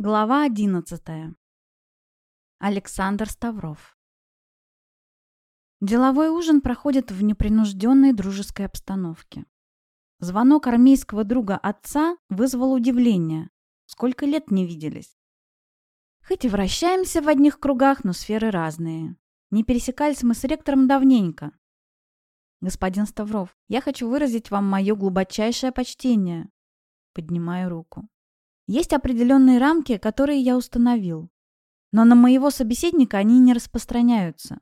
Глава 11. Александр Ставров. Деловой ужин проходит в непринужденной дружеской обстановке. Звонок армейского друга отца вызвал удивление. Сколько лет не виделись. Хоть и вращаемся в одних кругах, но сферы разные. Не пересекались мы с ректором давненько. Господин Ставров, я хочу выразить вам мое глубочайшее почтение. Поднимаю руку. Есть определенные рамки, которые я установил. Но на моего собеседника они не распространяются.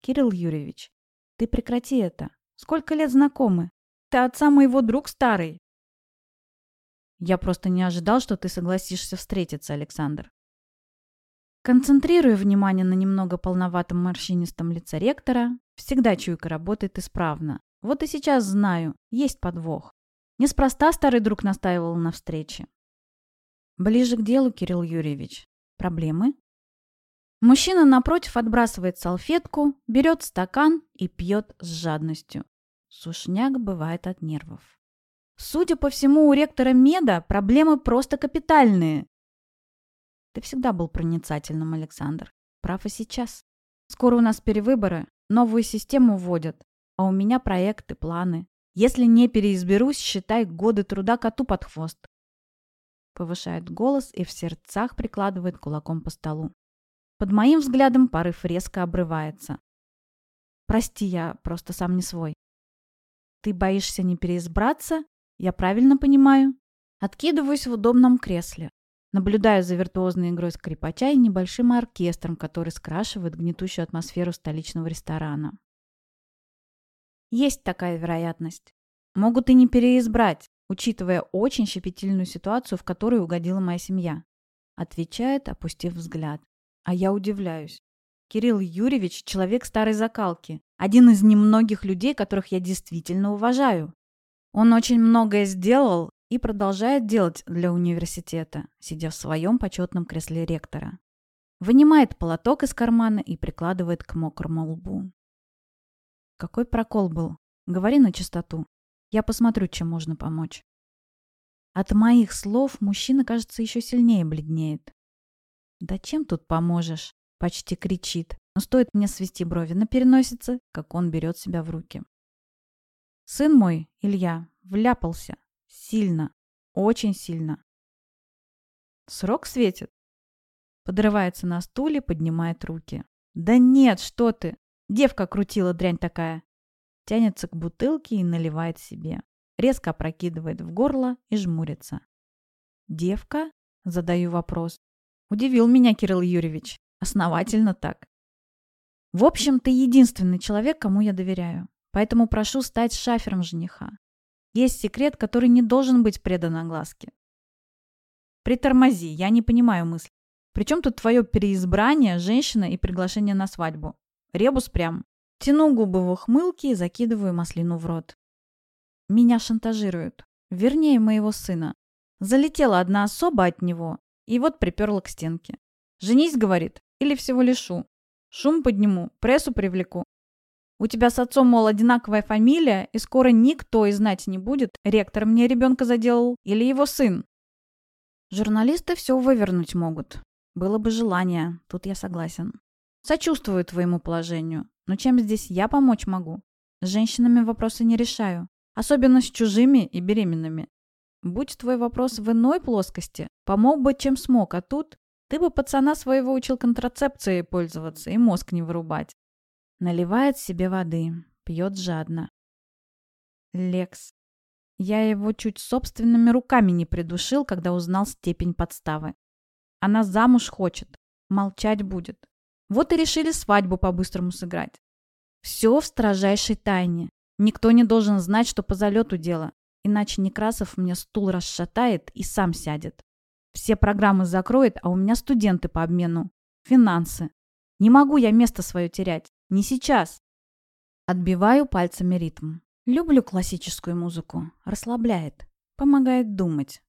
Кирилл Юрьевич, ты прекрати это. Сколько лет знакомы? Ты отца моего друг старый. Я просто не ожидал, что ты согласишься встретиться, Александр. Концентрируя внимание на немного полноватом морщинистом лице ректора, всегда чуйка работает исправно. Вот и сейчас знаю, есть подвох. Неспроста старый друг настаивал на встрече. Ближе к делу, Кирилл Юрьевич. Проблемы? Мужчина напротив отбрасывает салфетку, берет стакан и пьет с жадностью. Сушняк бывает от нервов. Судя по всему, у ректора Меда проблемы просто капитальные. Ты всегда был проницательным, Александр. Прав и сейчас. Скоро у нас перевыборы, новую систему вводят, а у меня проекты, планы. Если не переизберусь, считай годы труда коту под хвост повышает голос и в сердцах прикладывает кулаком по столу. Под моим взглядом порыв резко обрывается. Прости, я просто сам не свой. Ты боишься не переизбраться? Я правильно понимаю? Откидываюсь в удобном кресле. Наблюдаю за виртуозной игрой скрипача и небольшим оркестром, который скрашивает гнетущую атмосферу столичного ресторана. Есть такая вероятность. Могут и не переизбрать, учитывая очень щепетильную ситуацию, в которую угодила моя семья. Отвечает, опустив взгляд. А я удивляюсь. Кирилл Юрьевич – человек старой закалки. Один из немногих людей, которых я действительно уважаю. Он очень многое сделал и продолжает делать для университета, сидя в своем почетном кресле ректора. Вынимает полоток из кармана и прикладывает к мокрому лбу. Какой прокол был? Говори на чистоту. Я посмотрю, чем можно помочь. От моих слов мужчина, кажется, еще сильнее бледнеет. «Да чем тут поможешь?» — почти кричит. Но стоит мне свести брови на переносице, как он берет себя в руки. Сын мой, Илья, вляпался. Сильно. Очень сильно. Срок светит. Подрывается на стуле, поднимает руки. Да нет, что ты. Девка крутила дрянь такая тянется к бутылке и наливает себе. Резко опрокидывает в горло и жмурится. «Девка?» – задаю вопрос. Удивил меня Кирилл Юрьевич. Основательно так. В общем, ты единственный человек, кому я доверяю. Поэтому прошу стать шафером жениха. Есть секрет, который не должен быть предан огласке. Притормози, я не понимаю мысли. Причем тут твое переизбрание, женщина и приглашение на свадьбу? Ребус прям. Тяну губы в ухмылке и закидываю маслину в рот. Меня шантажируют. Вернее, моего сына. Залетела одна особа от него, и вот приперла к стенке. «Женись», — говорит, — «или всего лишу. Шум подниму, прессу привлеку. У тебя с отцом, мол, одинаковая фамилия, и скоро никто и знать не будет, ректор мне ребенка заделал или его сын». Журналисты все вывернуть могут. Было бы желание, тут я согласен. Сочувствую твоему положению. Но чем здесь я помочь могу? С женщинами вопросы не решаю. Особенно с чужими и беременными. Будь твой вопрос в иной плоскости, помог бы, чем смог, а тут ты бы пацана своего учил контрацепцией пользоваться и мозг не вырубать. Наливает себе воды, пьет жадно. Лекс. Я его чуть собственными руками не придушил, когда узнал степень подставы. Она замуж хочет, молчать будет. Вот и решили свадьбу по-быстрому сыграть. Все в строжайшей тайне. Никто не должен знать, что по залету дело. Иначе Некрасов мне стул расшатает и сам сядет. Все программы закроет, а у меня студенты по обмену. Финансы. Не могу я место свое терять. Не сейчас. Отбиваю пальцами ритм. Люблю классическую музыку. Расслабляет. Помогает думать.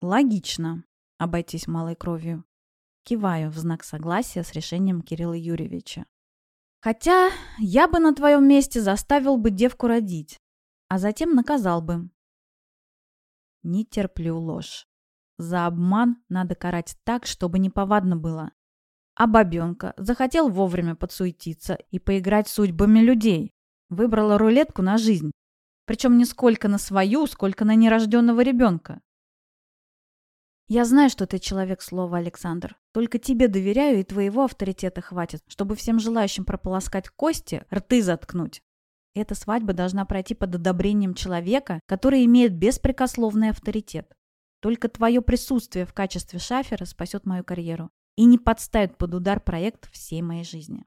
Логично. Обойтись малой кровью. Киваю в знак согласия с решением Кирилла Юрьевича. Хотя я бы на твоем месте заставил бы девку родить, а затем наказал бы. Не терплю ложь. За обман надо карать так, чтобы неповадно было. А бабенка захотел вовремя подсуетиться и поиграть судьбами людей. Выбрала рулетку на жизнь. Причем не сколько на свою, сколько на нерожденного ребенка. Я знаю, что ты человек слова, Александр. Только тебе доверяю, и твоего авторитета хватит, чтобы всем желающим прополоскать кости, рты заткнуть. Эта свадьба должна пройти под одобрением человека, который имеет беспрекословный авторитет. Только твое присутствие в качестве шафера спасет мою карьеру и не подставит под удар проект всей моей жизни.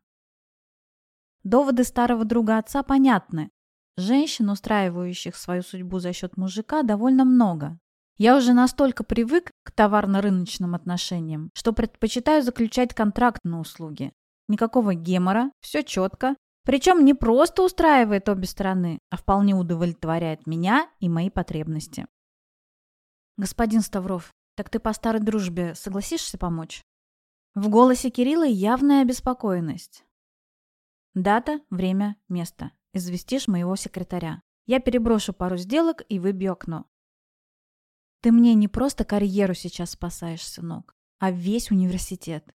Доводы старого друга отца понятны. Женщин, устраивающих свою судьбу за счет мужика, довольно много. Я уже настолько привык к товарно-рыночным отношениям, что предпочитаю заключать контракт на услуги. Никакого гемора, все четко. Причем не просто устраивает обе стороны, а вполне удовлетворяет меня и мои потребности. Господин Ставров, так ты по старой дружбе согласишься помочь? В голосе Кирилла явная обеспокоенность. Дата, время, место. Известишь моего секретаря. Я переброшу пару сделок и выбью окно. Ты мне не просто карьеру сейчас спасаешь, сынок, а весь университет.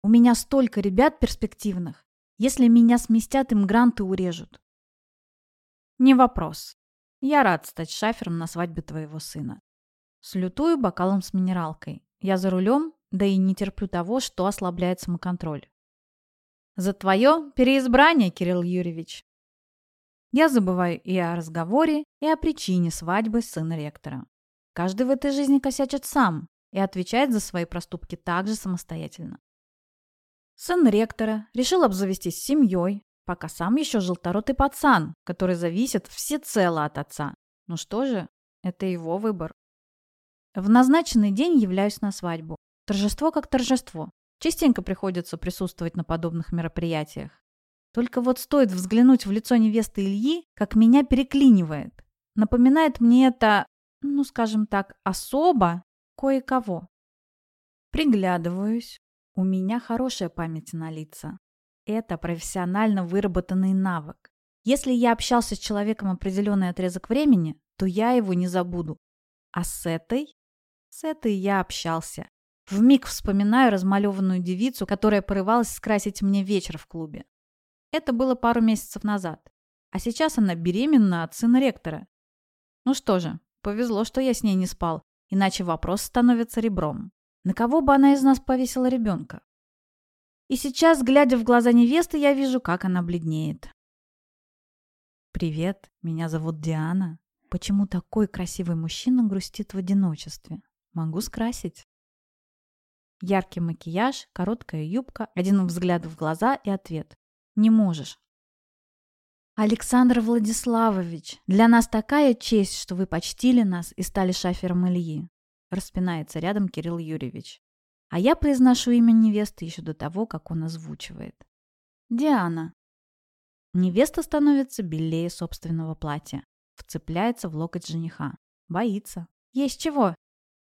У меня столько ребят перспективных. Если меня сместят, им гранты урежут. Не вопрос. Я рад стать шафером на свадьбе твоего сына. Слютую бокалом с минералкой. Я за рулем, да и не терплю того, что ослабляет самоконтроль. За твое переизбрание, Кирилл Юрьевич. Я забываю и о разговоре, и о причине свадьбы сына ректора. Каждый в этой жизни косячит сам и отвечает за свои проступки также самостоятельно. Сын ректора решил обзавестись семьей, пока сам еще желторотый пацан, который зависит всецело от отца. Ну что же, это его выбор. В назначенный день являюсь на свадьбу. Торжество как торжество. Частенько приходится присутствовать на подобных мероприятиях. Только вот стоит взглянуть в лицо невесты Ильи, как меня переклинивает. Напоминает мне это, ну, скажем так, особо кое-кого. Приглядываюсь. У меня хорошая память на лица. Это профессионально выработанный навык. Если я общался с человеком определенный отрезок времени, то я его не забуду. А с этой? С этой я общался. Вмиг вспоминаю размалеванную девицу, которая порывалась скрасить мне вечер в клубе. Это было пару месяцев назад. А сейчас она беременна от сына ректора. Ну что же, повезло, что я с ней не спал, иначе вопрос становится ребром. На кого бы она из нас повесила ребенка? И сейчас, глядя в глаза невесты, я вижу, как она бледнеет. «Привет, меня зовут Диана. Почему такой красивый мужчина грустит в одиночестве? Могу скрасить?» Яркий макияж, короткая юбка, один взгляд в глаза и ответ. Не можешь. Александр Владиславович, для нас такая честь, что вы почтили нас и стали шафером Ильи. Распинается рядом Кирилл Юрьевич. А я произношу имя невесты еще до того, как он озвучивает. Диана. Невеста становится белее собственного платья. Вцепляется в локоть жениха. Боится. Есть чего.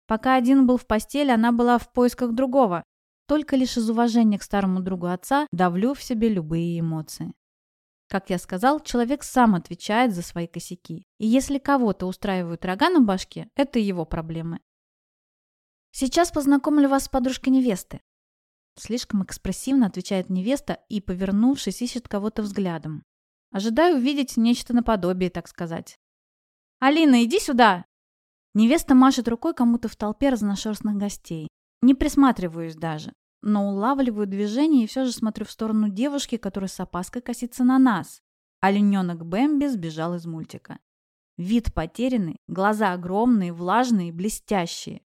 Пока один был в постели, она была в поисках другого. Только лишь из уважения к старому другу отца давлю в себе любые эмоции. Как я сказал, человек сам отвечает за свои косяки. И если кого-то устраивают рога на башке, это его проблемы. Сейчас познакомлю вас с подружкой невесты. Слишком экспрессивно отвечает невеста и, повернувшись, ищет кого-то взглядом. Ожидаю увидеть нечто наподобие, так сказать. «Алина, иди сюда!» Невеста машет рукой кому-то в толпе разношерстных гостей. Не присматриваюсь даже, но улавливаю движение и все же смотрю в сторону девушки, которая с опаской косится на нас. Олененок Бэмби сбежал из мультика. Вид потерянный, глаза огромные, влажные, блестящие.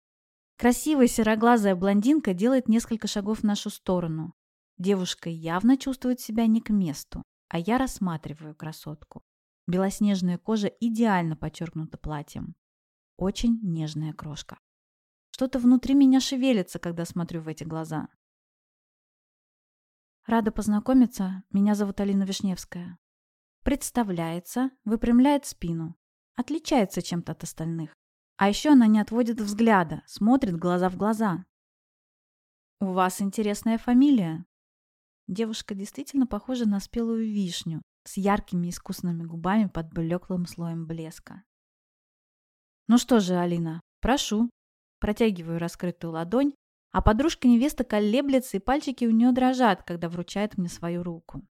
Красивая сероглазая блондинка делает несколько шагов в нашу сторону. Девушка явно чувствует себя не к месту, а я рассматриваю красотку. Белоснежная кожа идеально подчеркнута платьем. Очень нежная крошка. Что-то внутри меня шевелится, когда смотрю в эти глаза. Рада познакомиться. Меня зовут Алина Вишневская. Представляется, выпрямляет спину. Отличается чем-то от остальных. А еще она не отводит взгляда, смотрит глаза в глаза. «У вас интересная фамилия». Девушка действительно похожа на спелую вишню с яркими искусными губами под блеклым слоем блеска. «Ну что же, Алина, прошу». Протягиваю раскрытую ладонь, а подружка невеста колеблется, и пальчики у нее дрожат, когда вручает мне свою руку.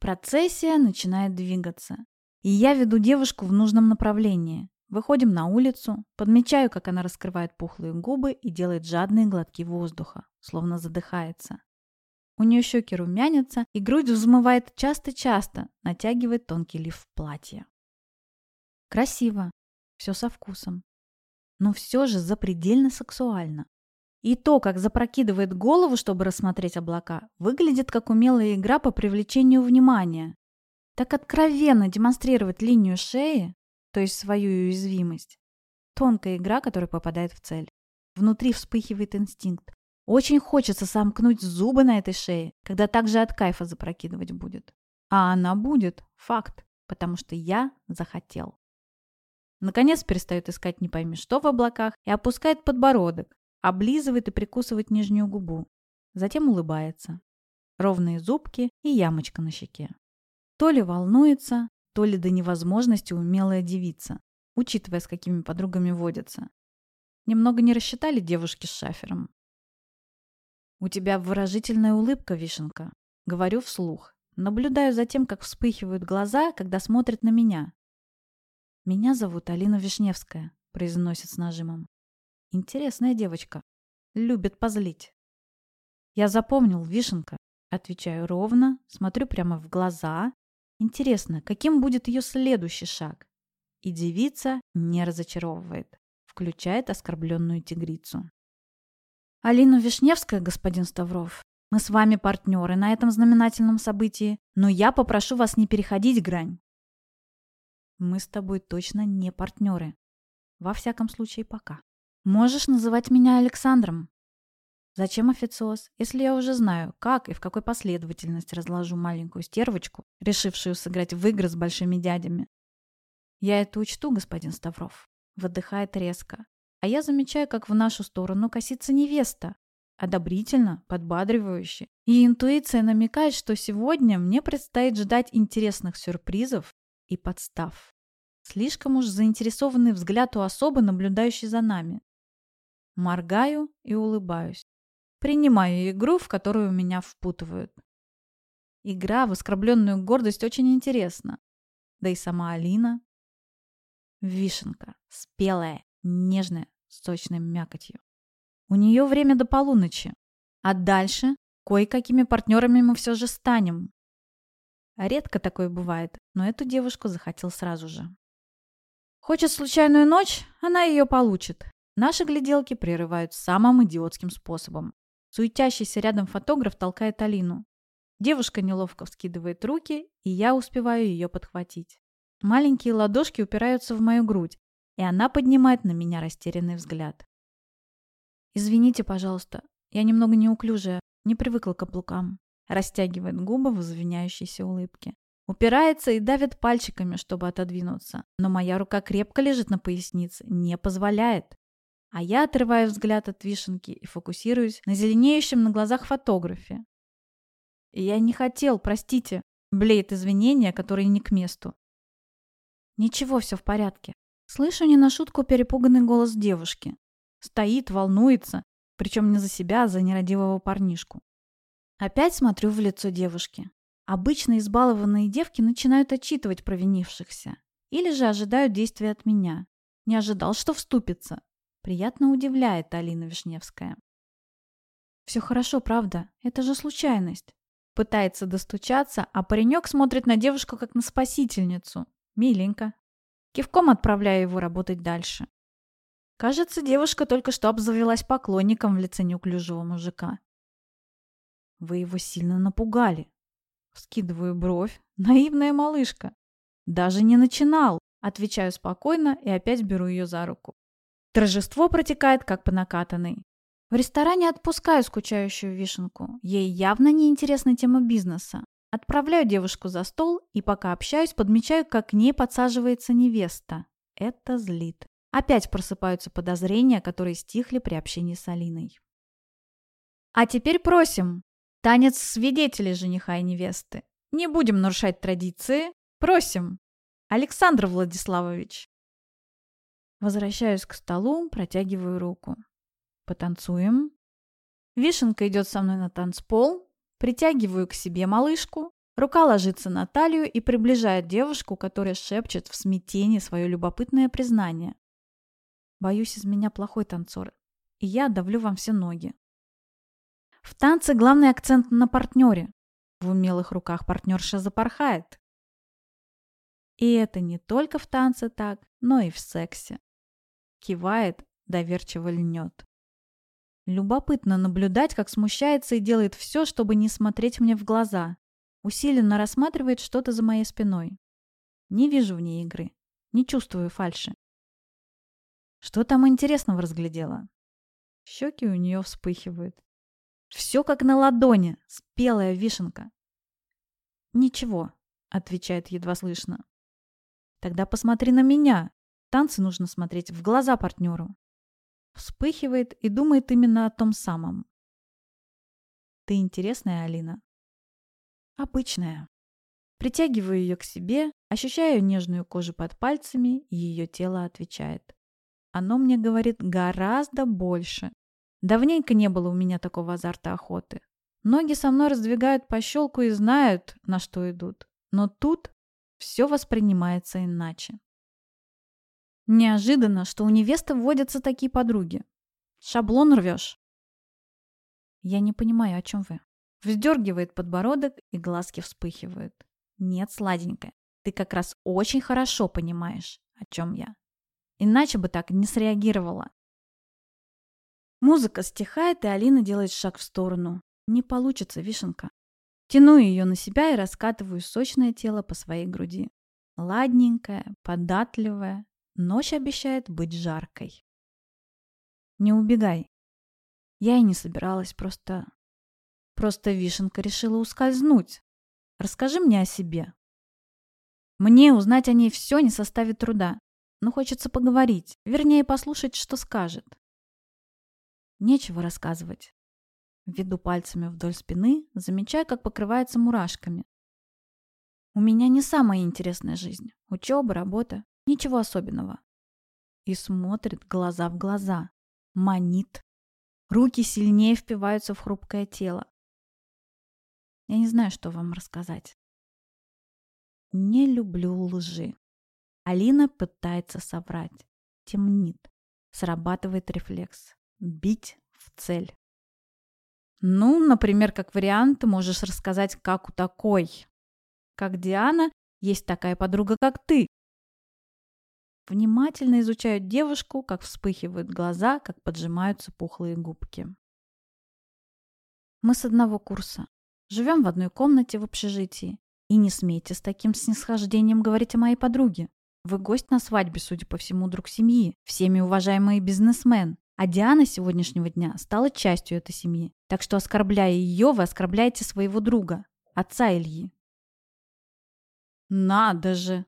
Процессия начинает двигаться, и я веду девушку в нужном направлении. Выходим на улицу, подмечаю, как она раскрывает пухлые губы и делает жадные глотки воздуха, словно задыхается. У нее щеки румянятся, и грудь взмывает часто-часто, натягивает тонкий лиф платья. Красиво, все со вкусом. Но все же запредельно сексуально. И то, как запрокидывает голову, чтобы рассмотреть облака, выглядит как умелая игра по привлечению внимания. Так откровенно демонстрировать линию шеи, то есть свою уязвимость. Тонкая игра, которая попадает в цель. Внутри вспыхивает инстинкт. Очень хочется сомкнуть зубы на этой шее, когда также от кайфа запрокидывать будет. А она будет, факт, потому что я захотел. Наконец перестает искать не пойми что в облаках и опускает подбородок, облизывает и прикусывает нижнюю губу. Затем улыбается. Ровные зубки и ямочка на щеке. То ли волнуется, то ли до невозможности умелая девица, учитывая, с какими подругами водятся. Немного не рассчитали девушки с шафером. «У тебя выразительная улыбка, Вишенка», — говорю вслух. Наблюдаю за тем, как вспыхивают глаза, когда смотрят на меня. «Меня зовут Алина Вишневская», — произносит с нажимом. «Интересная девочка. Любит позлить». «Я запомнил, Вишенка», — отвечаю ровно, смотрю прямо в глаза Интересно, каким будет ее следующий шаг? И девица не разочаровывает. Включает оскорбленную тигрицу. Алина Вишневская, господин Ставров, мы с вами партнеры на этом знаменательном событии, но я попрошу вас не переходить грань. Мы с тобой точно не партнеры. Во всяком случае, пока. Можешь называть меня Александром. Зачем официоз, если я уже знаю, как и в какой последовательности разложу маленькую стервочку, решившую сыграть в игры с большими дядями? Я это учту, господин Ставров. Выдыхает резко. А я замечаю, как в нашу сторону косится невеста. Одобрительно, подбадривающе. И интуиция намекает, что сегодня мне предстоит ждать интересных сюрпризов и подстав. Слишком уж заинтересованный взгляд у особы, наблюдающей за нами. Моргаю и улыбаюсь. Принимаю игру, в которую меня впутывают. Игра в оскорбленную гордость очень интересна. Да и сама Алина. Вишенка. Спелая, нежная, с сочной мякотью. У нее время до полуночи. А дальше кое-какими партнерами мы все же станем. Редко такое бывает, но эту девушку захотел сразу же. Хочет случайную ночь, она ее получит. Наши гляделки прерывают самым идиотским способом. Суетящийся рядом фотограф толкает Алину. Девушка неловко вскидывает руки, и я успеваю ее подхватить. Маленькие ладошки упираются в мою грудь, и она поднимает на меня растерянный взгляд. «Извините, пожалуйста, я немного неуклюжая, не привыкла к каблукам», растягивает губы в извиняющейся улыбке. Упирается и давит пальчиками, чтобы отодвинуться, но моя рука крепко лежит на пояснице, не позволяет. А я отрываю взгляд от вишенки и фокусируюсь на зеленеющем на глазах фотографе. «Я не хотел, простите», — блеет извинения, которые не к месту. «Ничего, все в порядке». Слышу не на шутку перепуганный голос девушки. Стоит, волнуется, причем не за себя, а за нерадивого парнишку. Опять смотрю в лицо девушки. Обычно избалованные девки начинают отчитывать провинившихся. Или же ожидают действия от меня. Не ожидал, что вступится. Приятно удивляет Алина Вишневская. «Все хорошо, правда. Это же случайность». Пытается достучаться, а паренек смотрит на девушку как на спасительницу. Миленько. Кивком отправляю его работать дальше. Кажется, девушка только что обзавелась поклонником в лице неуклюжего мужика. Вы его сильно напугали. Скидываю бровь. Наивная малышка. Даже не начинал. Отвечаю спокойно и опять беру ее за руку. Торжество протекает как по накатанной. В ресторане отпускаю скучающую вишенку. Ей явно не интересна тема бизнеса. Отправляю девушку за стол и пока общаюсь, подмечаю, как к ней подсаживается невеста. Это злит. Опять просыпаются подозрения, которые стихли при общении с Алиной. А теперь просим. Танец свидетелей жениха и невесты. Не будем нарушать традиции. Просим. Александр Владиславович. Возвращаюсь к столу, протягиваю руку. Потанцуем. Вишенка идет со мной на танцпол, притягиваю к себе малышку, рука ложится на талию и приближает девушку, которая шепчет в смятении свое любопытное признание. Боюсь, из меня плохой танцор, и я давлю вам все ноги. В танце главный акцент на партнере. В умелых руках партнерша запорхает. И это не только в танце так, но и в сексе. Кивает, доверчиво льнет. Любопытно наблюдать, как смущается и делает все, чтобы не смотреть мне в глаза. Усиленно рассматривает что-то за моей спиной. Не вижу в ней игры. Не чувствую фальши. Что там интересного разглядела? Щеки у нее вспыхивают. Все как на ладони, спелая вишенка. «Ничего», — отвечает едва слышно. «Тогда посмотри на меня. Танцы нужно смотреть в глаза партнеру вспыхивает и думает именно о том самом. Ты интересная, Алина. Обычная. Притягиваю ее к себе, ощущаю нежную кожу под пальцами, и ее тело отвечает. Оно мне говорит гораздо больше. Давненько не было у меня такого азарта охоты. Ноги со мной раздвигают по щелку и знают, на что идут. Но тут все воспринимается иначе. Неожиданно, что у невесты вводятся такие подруги. Шаблон рвешь. Я не понимаю, о чем вы. Вздергивает подбородок, и глазки вспыхивают. Нет, сладенькая, ты как раз очень хорошо понимаешь, о чем я. Иначе бы так не среагировала. Музыка стихает, и Алина делает шаг в сторону. Не получится, вишенка. Тяну ее на себя и раскатываю сочное тело по своей груди. Ладненькая, податливая, Ночь обещает быть жаркой. Не убегай. Я и не собиралась, просто... Просто Вишенка решила ускользнуть. Расскажи мне о себе. Мне узнать о ней все не составит труда, но хочется поговорить, вернее, послушать, что скажет. Нечего рассказывать. Веду пальцами вдоль спины, замечая, как покрывается мурашками. У меня не самая интересная жизнь. Учеба, работа. Ничего особенного. И смотрит глаза в глаза. Манит. Руки сильнее впиваются в хрупкое тело. Я не знаю, что вам рассказать. Не люблю лжи. Алина пытается соврать. Темнит. Срабатывает рефлекс. Бить в цель. Ну, например, как вариант, ты можешь рассказать, как у такой. Как Диана, есть такая подруга, как ты. Внимательно изучают девушку, как вспыхивают глаза, как поджимаются пухлые губки. Мы с одного курса. Живем в одной комнате в общежитии. И не смейте с таким снисхождением говорить о моей подруге. Вы гость на свадьбе, судя по всему, друг семьи, всеми уважаемый бизнесмен. А Диана сегодняшнего дня стала частью этой семьи. Так что, оскорбляя ее, вы оскорбляете своего друга, отца Ильи. Надо же!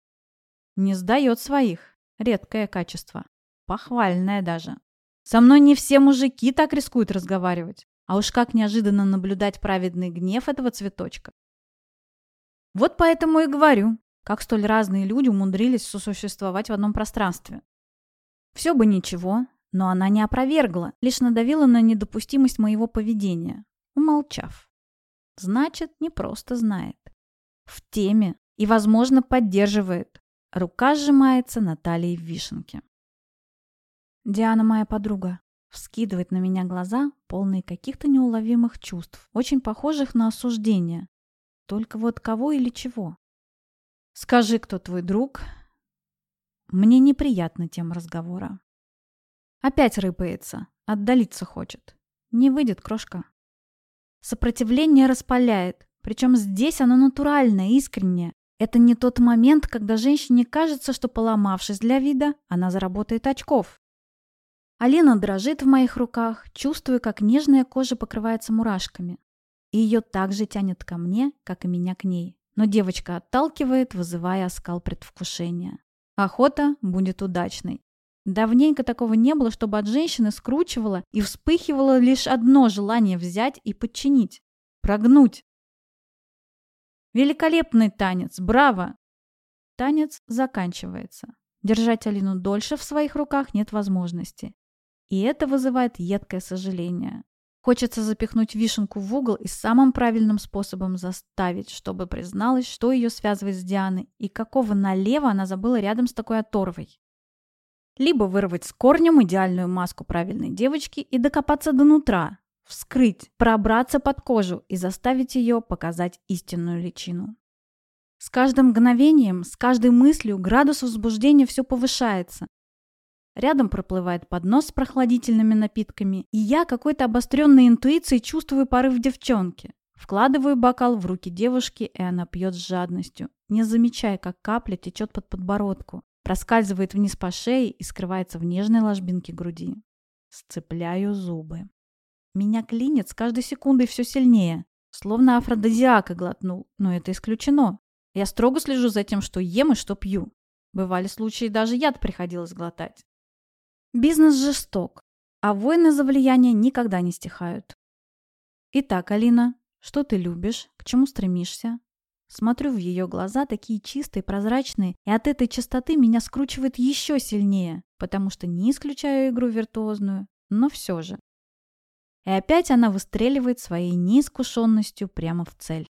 Не сдает своих. Редкое качество. Похвальное даже. Со мной не все мужики так рискуют разговаривать. А уж как неожиданно наблюдать праведный гнев этого цветочка. Вот поэтому и говорю, как столь разные люди умудрились сосуществовать в одном пространстве. Все бы ничего, но она не опровергла, лишь надавила на недопустимость моего поведения, умолчав. Значит, не просто знает. В теме и, возможно, поддерживает. Рука сжимается на талии вишенки. Диана моя подруга. Вскидывает на меня глаза, полные каких-то неуловимых чувств, очень похожих на осуждение. Только вот кого или чего? Скажи, кто твой друг? Мне неприятна тема разговора. Опять рыпается, отдалиться хочет. Не выйдет, крошка. Сопротивление распаляет, причем здесь оно натуральное, искреннее, это не тот момент, когда женщине кажется, что поломавшись для вида, она заработает очков. Алина дрожит в моих руках, чувствуя, как нежная кожа покрывается мурашками. И ее также тянет ко мне, как и меня к ней. Но девочка отталкивает, вызывая оскал предвкушения. Охота будет удачной. Давненько такого не было, чтобы от женщины скручивало и вспыхивало лишь одно желание взять и подчинить. Прогнуть. Великолепный танец, браво! Танец заканчивается. Держать Алину дольше в своих руках нет возможности. И это вызывает едкое сожаление. Хочется запихнуть вишенку в угол и самым правильным способом заставить, чтобы призналась, что ее связывает с Дианой и какого налево она забыла рядом с такой оторвой. Либо вырвать с корнем идеальную маску правильной девочки и докопаться до нутра, вскрыть, пробраться под кожу и заставить ее показать истинную личину. С каждым мгновением, с каждой мыслью градус возбуждения все повышается. Рядом проплывает поднос с прохладительными напитками, и я какой-то обостренной интуицией чувствую порыв девчонки. Вкладываю бокал в руки девушки, и она пьет с жадностью, не замечая, как капля течет под подбородку, проскальзывает вниз по шее и скрывается в нежной ложбинке груди. Сцепляю зубы. Меня клинит с каждой секундой все сильнее, словно афродизиака глотнул, но это исключено. Я строго слежу за тем, что ем и что пью. Бывали случаи, даже яд приходилось глотать. Бизнес жесток, а войны за влияние никогда не стихают. Итак, Алина, что ты любишь, к чему стремишься? Смотрю в ее глаза, такие чистые, прозрачные, и от этой чистоты меня скручивает еще сильнее, потому что не исключаю игру виртуозную, но все же. И опять она выстреливает своей неискушенностью прямо в цель.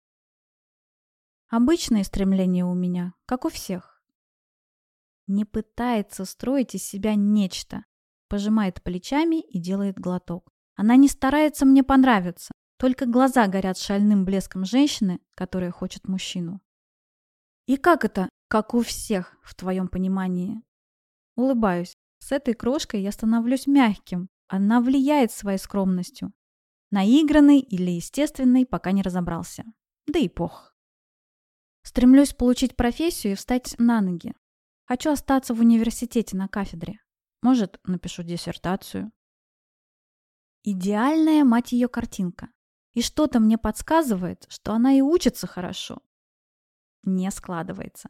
Обычные стремления у меня, как у всех. Не пытается строить из себя нечто. Пожимает плечами и делает глоток. Она не старается мне понравиться. Только глаза горят шальным блеском женщины, которая хочет мужчину. И как это, как у всех, в твоем понимании? Улыбаюсь. С этой крошкой я становлюсь мягким. Она влияет своей скромностью. Наигранный или естественный, пока не разобрался. Да и пох. Стремлюсь получить профессию и встать на ноги. Хочу остаться в университете на кафедре. Может, напишу диссертацию. Идеальная, мать ее, картинка. И что-то мне подсказывает, что она и учится хорошо. Не складывается.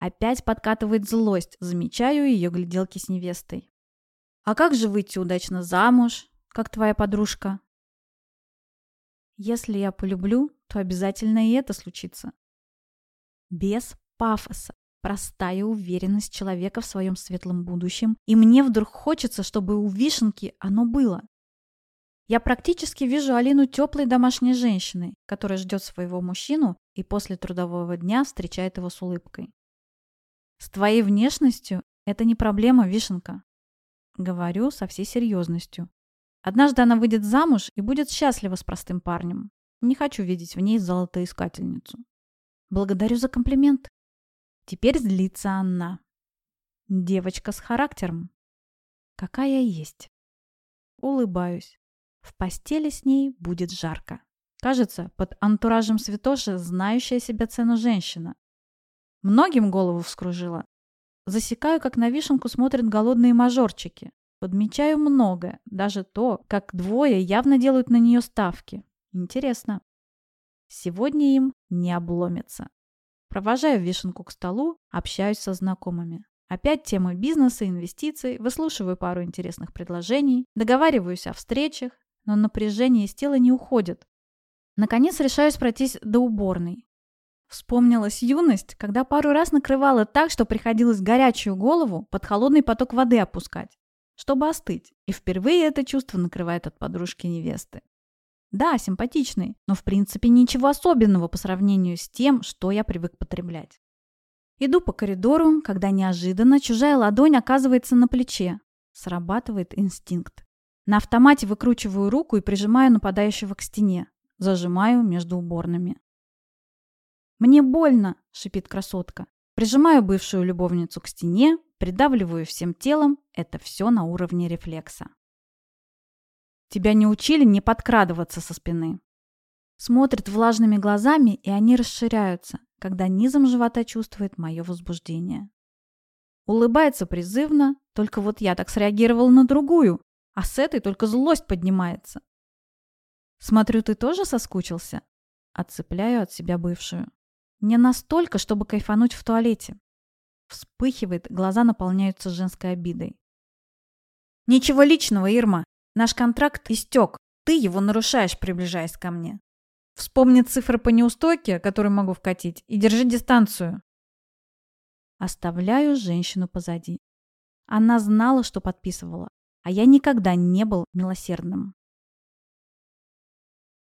Опять подкатывает злость, замечаю ее гляделки с невестой. А как же выйти удачно замуж, как твоя подружка? Если я полюблю, то обязательно и это случится. Без пафоса. Простая уверенность человека в своем светлом будущем. И мне вдруг хочется, чтобы у Вишенки оно было. Я практически вижу Алину теплой домашней женщиной, которая ждет своего мужчину и после трудового дня встречает его с улыбкой. С твоей внешностью это не проблема, Вишенка. Говорю со всей серьезностью. Однажды она выйдет замуж и будет счастлива с простым парнем. Не хочу видеть в ней золотоискательницу. Благодарю за комплимент. Теперь злится она. Девочка с характером. Какая есть. Улыбаюсь. В постели с ней будет жарко. Кажется, под антуражем святоши знающая себя цену женщина. Многим голову вскружила. Засекаю, как на вишенку смотрят голодные мажорчики. Подмечаю многое, даже то, как двое явно делают на нее ставки. Интересно. Сегодня им не обломится. Провожаю вишенку к столу, общаюсь со знакомыми. Опять темы бизнеса, инвестиций, выслушиваю пару интересных предложений, договариваюсь о встречах, но напряжение из тела не уходит. Наконец решаюсь пройтись до уборной. Вспомнилась юность, когда пару раз накрывала так, что приходилось горячую голову под холодный поток воды опускать, чтобы остыть. И впервые это чувство накрывает от подружки невесты. Да, симпатичный, но в принципе ничего особенного по сравнению с тем, что я привык потреблять. Иду по коридору, когда неожиданно чужая ладонь оказывается на плече. Срабатывает инстинкт. На автомате выкручиваю руку и прижимаю нападающего к стене. Зажимаю между уборными. «Мне больно!» – шипит красотка. Прижимаю бывшую любовницу к стене, придавливаю всем телом. Это все на уровне рефлекса. Тебя не учили не подкрадываться со спины. Смотрит влажными глазами, и они расширяются, когда низом живота чувствует мое возбуждение. Улыбается призывно, только вот я так среагировал на другую, а с этой только злость поднимается. Смотрю, ты тоже соскучился? Отцепляю от себя бывшую. Не настолько, чтобы кайфануть в туалете. Вспыхивает, глаза наполняются женской обидой. Ничего личного, Ирма. Наш контракт истек. Ты его нарушаешь, приближаясь ко мне. Вспомни цифры по неустойке, которые могу вкатить, и держи дистанцию. Оставляю женщину позади. Она знала, что подписывала, а я никогда не был милосердным.